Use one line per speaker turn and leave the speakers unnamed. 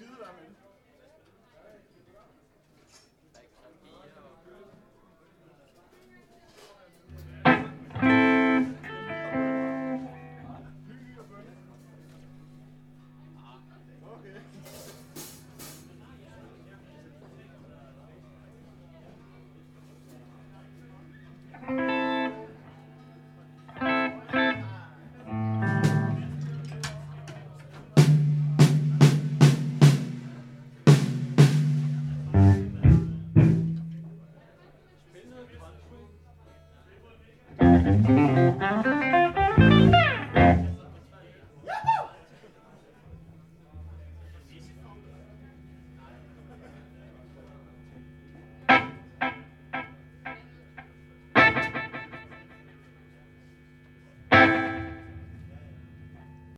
good. I mean,